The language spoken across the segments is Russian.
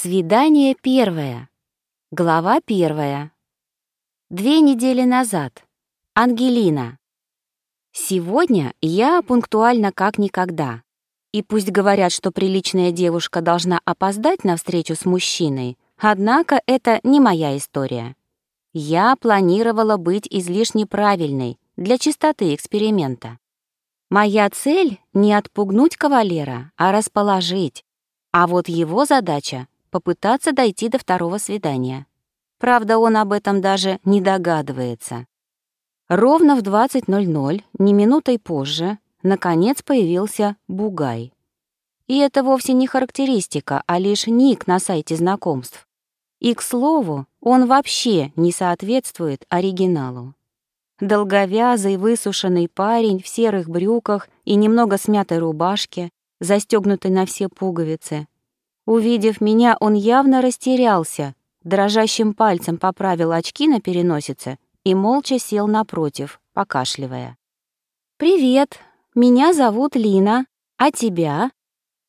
Свидание первое. Глава первая. Две недели назад. Ангелина. Сегодня я пунктуальна как никогда. И пусть говорят, что приличная девушка должна опоздать на встречу с мужчиной, однако это не моя история. Я планировала быть излишне правильной для чистоты эксперимента. Моя цель — не отпугнуть кавалера, а расположить. А вот его задача попытаться дойти до второго свидания. Правда, он об этом даже не догадывается. Ровно в 20.00, не минутой позже, наконец появился Бугай. И это вовсе не характеристика, а лишь ник на сайте знакомств. И, к слову, он вообще не соответствует оригиналу. Долговязый, высушенный парень в серых брюках и немного смятой рубашке, застегнутой на все пуговицы, Увидев меня, он явно растерялся, дрожащим пальцем поправил очки на переносице и молча сел напротив, покашливая. «Привет, меня зовут Лина, а тебя?»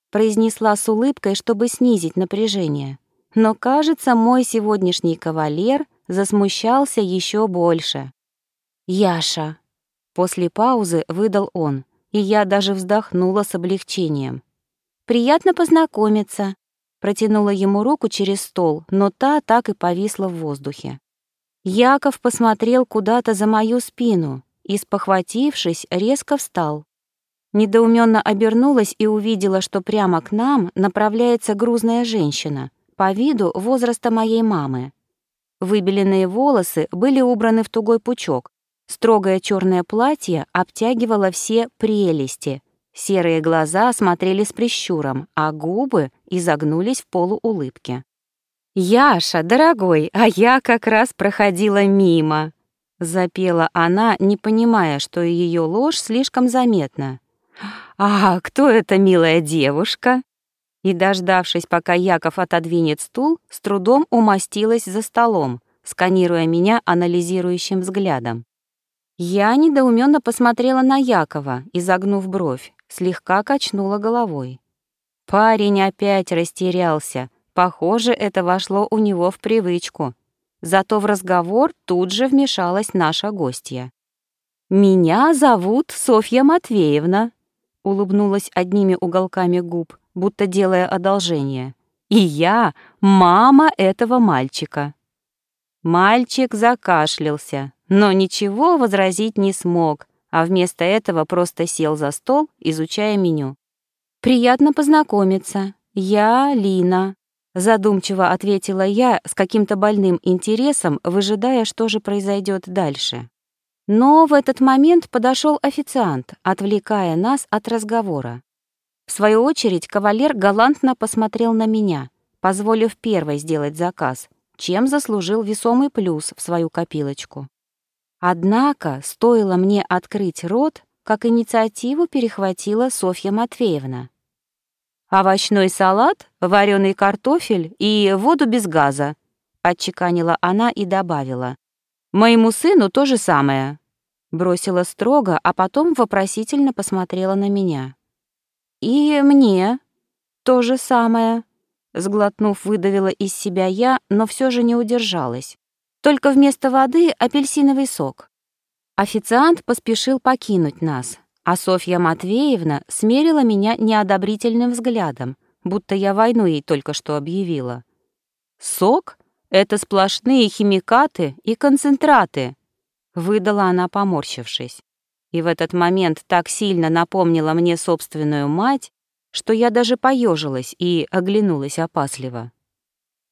произнесла с улыбкой, чтобы снизить напряжение. Но, кажется, мой сегодняшний кавалер засмущался еще больше. «Яша», — после паузы выдал он, и я даже вздохнула с облегчением. «Приятно познакомиться. Протянула ему руку через стол, но та так и повисла в воздухе. Яков посмотрел куда-то за мою спину и, спохватившись, резко встал. Недоуменно обернулась и увидела, что прямо к нам направляется грузная женщина, по виду возраста моей мамы. Выбеленные волосы были убраны в тугой пучок, строгое черное платье обтягивало все прелести, Серые глаза смотрели с прищуром, а губы изогнулись в полуулыбке. «Яша, дорогой, а я как раз проходила мимо», — запела она, не понимая, что ее ложь слишком заметна. «А кто эта милая девушка?» И, дождавшись, пока Яков отодвинет стул, с трудом умостилась за столом, сканируя меня анализирующим взглядом. Я недоуменно посмотрела на Якова, изогнув бровь, слегка качнула головой. Парень опять растерялся. Похоже, это вошло у него в привычку. Зато в разговор тут же вмешалась наша гостья. «Меня зовут Софья Матвеевна», — улыбнулась одними уголками губ, будто делая одолжение. «И я мама этого мальчика». Мальчик закашлялся, но ничего возразить не смог, а вместо этого просто сел за стол, изучая меню. «Приятно познакомиться. Я Лина», — задумчиво ответила я с каким-то больным интересом, выжидая, что же произойдет дальше. Но в этот момент подошел официант, отвлекая нас от разговора. В свою очередь кавалер галантно посмотрел на меня, позволив первой сделать заказ, чем заслужил весомый плюс в свою копилочку. Однако, стоило мне открыть рот, как инициативу перехватила Софья Матвеевна. «Овощной салат, вареный картофель и воду без газа», — отчеканила она и добавила. «Моему сыну то же самое», — бросила строго, а потом вопросительно посмотрела на меня. «И мне то же самое», — сглотнув, выдавила из себя я, но все же не удержалась. Только вместо воды апельсиновый сок. Официант поспешил покинуть нас, а Софья Матвеевна смерила меня неодобрительным взглядом, будто я войну ей только что объявила. «Сок — это сплошные химикаты и концентраты», — выдала она, поморщившись. И в этот момент так сильно напомнила мне собственную мать, что я даже поежилась и оглянулась опасливо.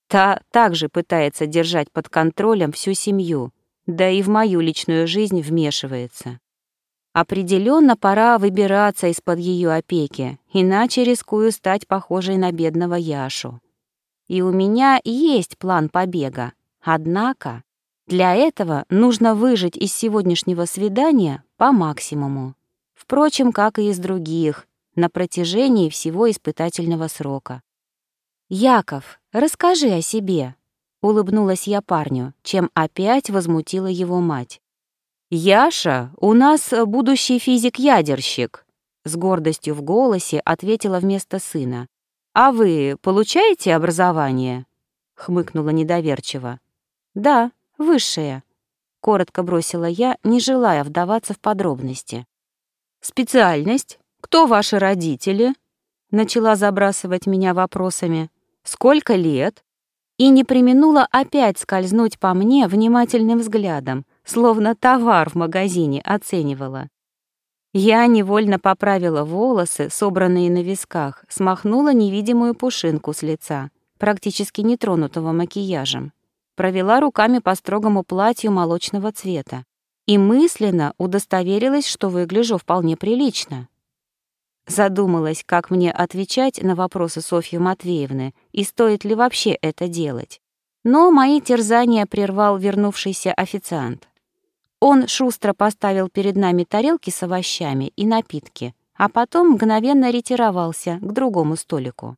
Та также пытается держать под контролем всю семью, да и в мою личную жизнь вмешивается. Определенно пора выбираться из-под ее опеки, иначе рискую стать похожей на бедного Яшу. И у меня есть план побега. Однако для этого нужно выжить из сегодняшнего свидания по максимуму. Впрочем, как и из других, на протяжении всего испытательного срока. «Яков, расскажи о себе», — улыбнулась я парню, чем опять возмутила его мать. «Яша, у нас будущий физик-ядерщик», — с гордостью в голосе ответила вместо сына. «А вы получаете образование?» — хмыкнула недоверчиво. «Да, высшее», — коротко бросила я, не желая вдаваться в подробности. «Специальность? Кто ваши родители?» Начала забрасывать меня вопросами. «Сколько лет?» И не применула опять скользнуть по мне внимательным взглядом, словно товар в магазине оценивала. Я невольно поправила волосы, собранные на висках, смахнула невидимую пушинку с лица, практически нетронутого макияжем, провела руками по строгому платью молочного цвета и мысленно удостоверилась, что выгляжу вполне прилично. Задумалась, как мне отвечать на вопросы Софьи Матвеевны и стоит ли вообще это делать. Но мои терзания прервал вернувшийся официант. Он шустро поставил перед нами тарелки с овощами и напитки, а потом мгновенно ретировался к другому столику.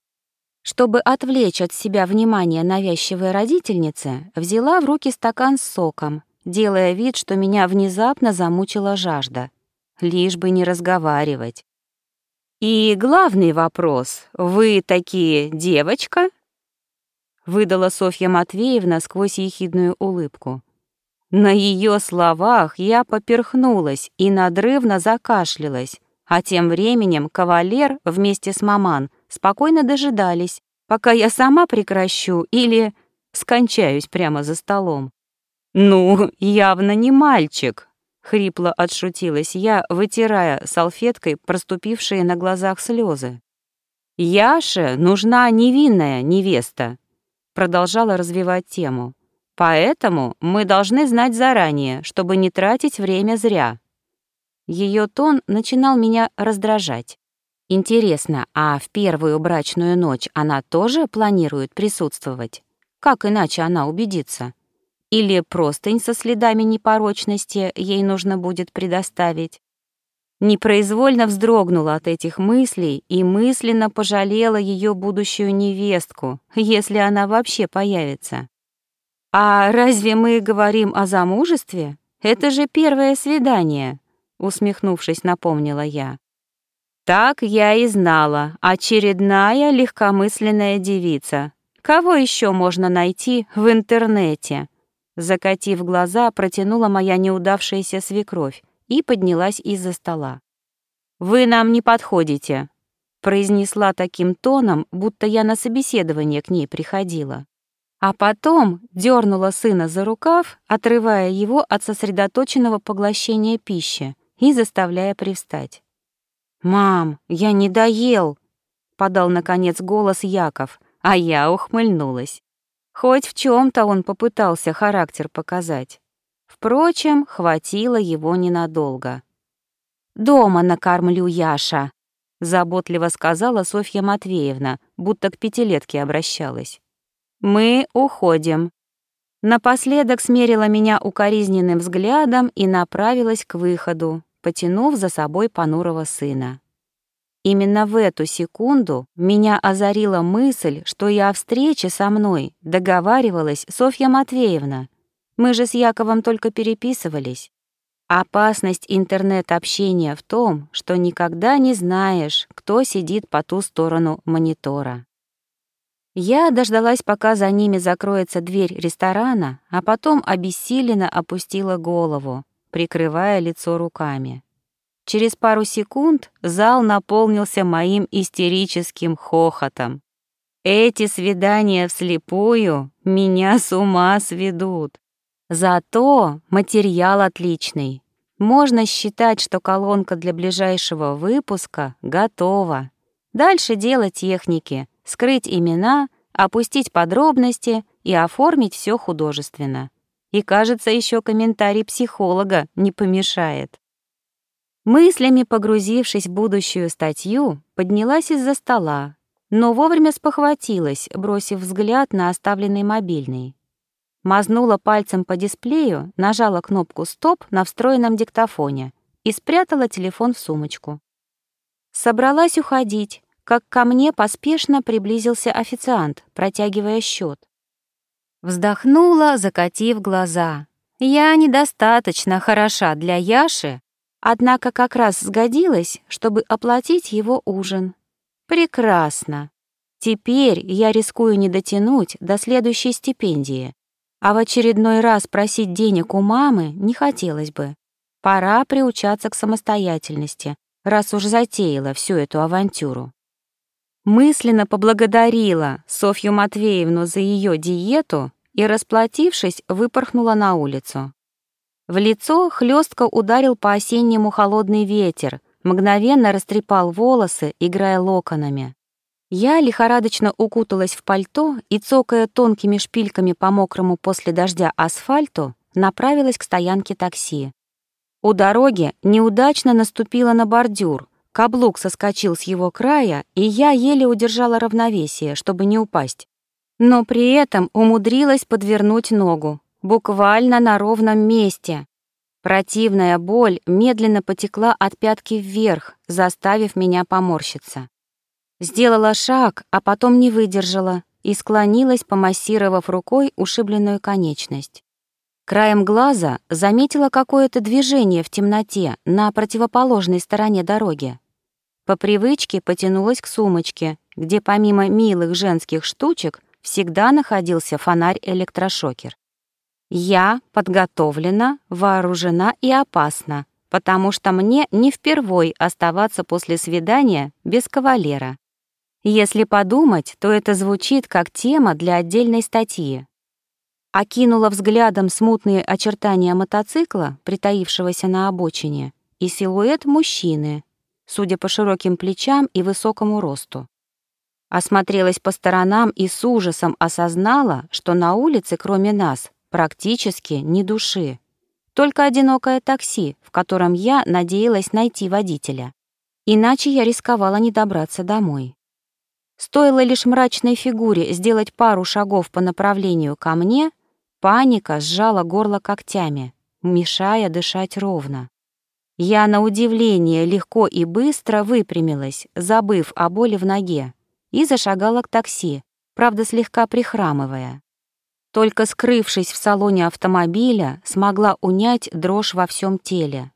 Чтобы отвлечь от себя внимание навязчивой родительницы, взяла в руки стакан с соком, делая вид, что меня внезапно замучила жажда. Лишь бы не разговаривать. «И главный вопрос. Вы такие девочка?» Выдала Софья Матвеевна сквозь ехидную улыбку. На ее словах я поперхнулась и надрывно закашлялась, а тем временем кавалер вместе с маман спокойно дожидались, пока я сама прекращу или скончаюсь прямо за столом. «Ну, явно не мальчик», — хрипло отшутилась я, вытирая салфеткой проступившие на глазах слезы. «Яше нужна невинная невеста», — продолжала развивать тему. Поэтому мы должны знать заранее, чтобы не тратить время зря. Ее тон начинал меня раздражать. Интересно, а в первую брачную ночь она тоже планирует присутствовать? Как иначе она убедится? Или простынь со следами непорочности ей нужно будет предоставить? Непроизвольно вздрогнула от этих мыслей и мысленно пожалела ее будущую невестку, если она вообще появится. «А разве мы говорим о замужестве? Это же первое свидание», — усмехнувшись, напомнила я. «Так я и знала. Очередная легкомысленная девица. Кого еще можно найти в интернете?» Закатив глаза, протянула моя неудавшаяся свекровь и поднялась из-за стола. «Вы нам не подходите», — произнесла таким тоном, будто я на собеседование к ней приходила а потом дернула сына за рукав, отрывая его от сосредоточенного поглощения пищи и заставляя привстать. «Мам, я не доел!» — подал, наконец, голос Яков, а я ухмыльнулась. Хоть в чем то он попытался характер показать. Впрочем, хватило его ненадолго. «Дома накормлю Яша», — заботливо сказала Софья Матвеевна, будто к пятилетке обращалась. «Мы уходим». Напоследок смерила меня укоризненным взглядом и направилась к выходу, потянув за собой понурого сына. Именно в эту секунду меня озарила мысль, что я о встрече со мной договаривалась Софья Матвеевна. Мы же с Яковом только переписывались. Опасность интернет-общения в том, что никогда не знаешь, кто сидит по ту сторону монитора. Я дождалась, пока за ними закроется дверь ресторана, а потом обессиленно опустила голову, прикрывая лицо руками. Через пару секунд зал наполнился моим истерическим хохотом. Эти свидания вслепую меня с ума сведут. Зато материал отличный. Можно считать, что колонка для ближайшего выпуска готова. Дальше дело техники — скрыть имена, опустить подробности и оформить все художественно. И, кажется, еще комментарий психолога не помешает. Мыслями погрузившись в будущую статью, поднялась из-за стола, но вовремя спохватилась, бросив взгляд на оставленный мобильный. Мазнула пальцем по дисплею, нажала кнопку «Стоп» на встроенном диктофоне и спрятала телефон в сумочку. Собралась уходить, как ко мне поспешно приблизился официант, протягивая счет. Вздохнула, закатив глаза. Я недостаточно хороша для Яши, однако как раз сгодилась, чтобы оплатить его ужин. Прекрасно. Теперь я рискую не дотянуть до следующей стипендии, а в очередной раз просить денег у мамы не хотелось бы. Пора приучаться к самостоятельности, раз уж затеяла всю эту авантюру. Мысленно поблагодарила Софью Матвеевну за ее диету и, расплатившись, выпорхнула на улицу. В лицо хлестко ударил по-осеннему холодный ветер, мгновенно растрепал волосы, играя локонами. Я лихорадочно укуталась в пальто и, цокая тонкими шпильками по мокрому после дождя асфальту, направилась к стоянке такси. У дороги неудачно наступила на бордюр, каблук соскочил с его края, и я еле удержала равновесие, чтобы не упасть. Но при этом умудрилась подвернуть ногу, буквально на ровном месте. Противная боль медленно потекла от пятки вверх, заставив меня поморщиться. Сделала шаг, а потом не выдержала и склонилась, помассировав рукой ушибленную конечность. Краем глаза заметила какое-то движение в темноте на противоположной стороне дороги. По привычке потянулась к сумочке, где помимо милых женских штучек всегда находился фонарь-электрошокер. Я подготовлена, вооружена и опасна, потому что мне не впервой оставаться после свидания без кавалера. Если подумать, то это звучит как тема для отдельной статьи. Окинула взглядом смутные очертания мотоцикла, притаившегося на обочине, и силуэт мужчины, судя по широким плечам и высокому росту. Осмотрелась по сторонам и с ужасом осознала, что на улице, кроме нас, практически ни души. Только одинокое такси, в котором я надеялась найти водителя. Иначе я рисковала не добраться домой. Стоило лишь мрачной фигуре сделать пару шагов по направлению ко мне, Паника сжала горло когтями, мешая дышать ровно. Я на удивление легко и быстро выпрямилась, забыв о боли в ноге, и зашагала к такси, правда, слегка прихрамывая. Только скрывшись в салоне автомобиля, смогла унять дрожь во всем теле.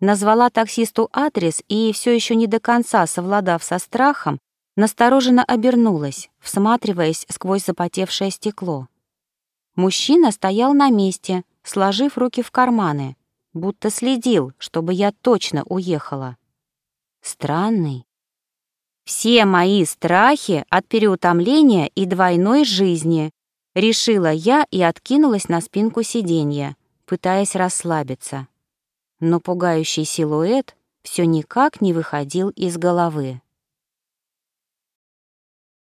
Назвала таксисту адрес и, все еще не до конца совладав со страхом, настороженно обернулась, всматриваясь сквозь запотевшее стекло. Мужчина стоял на месте, сложив руки в карманы, будто следил, чтобы я точно уехала. Странный. Все мои страхи от переутомления и двойной жизни, решила я и откинулась на спинку сиденья, пытаясь расслабиться. Но пугающий силуэт все никак не выходил из головы.